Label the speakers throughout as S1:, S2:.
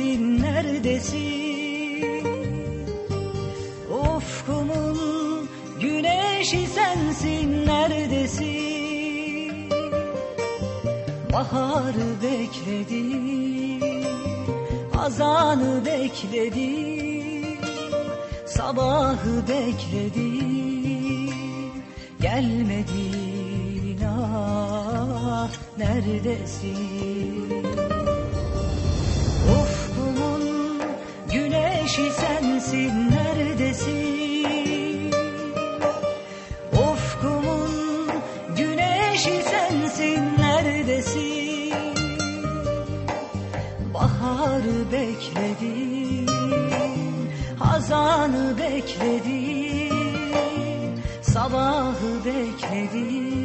S1: sensin neredesin? Ufkumun güneşi sensin neredesin? Baharı bekledim Azanı bekledim Sabahı bekledim Gelmedin ah neredesin sensin neredesin? Ufkumun güneşi sensin neredesin? Baharı bekledim Hazanı bekledim Sabahı bekledim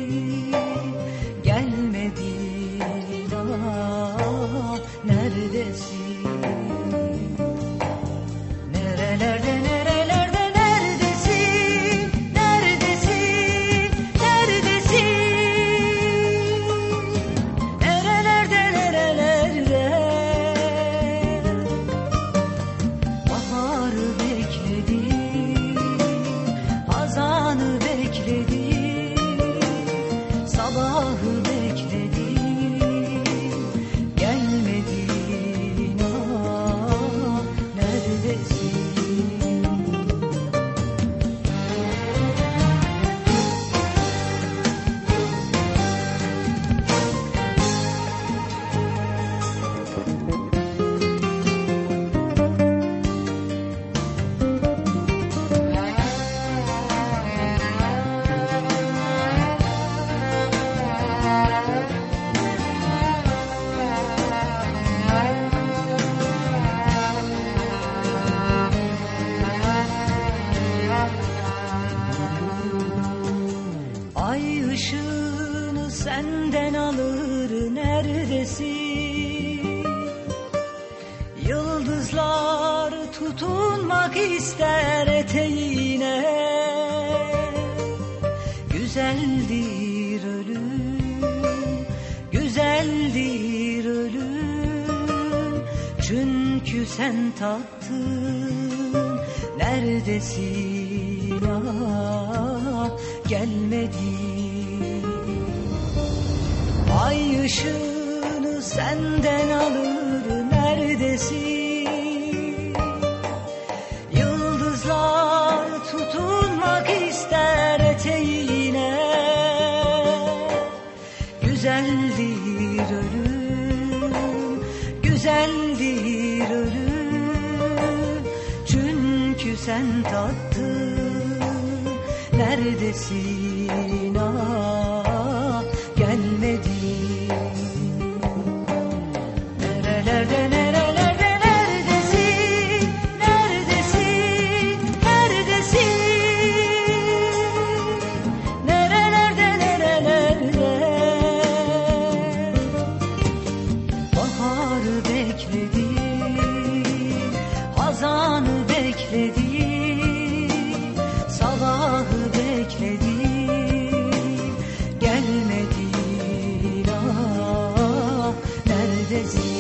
S1: alır neredesin? Yıldızlar tutunmak ister eteğine. Güzeldir ölüm, güzeldir ölüm. Çünkü sen tattın neredesin? Ah gelmedin Ay ışığını senden alır neredesin? Yıldızlar tutunmak ister eteğine. Güzeldir ölüm, güzeldir ölüm. Çünkü sen tattın neredesin ezanı bekledi sabahı bekledi gelmedi ilah neredesin?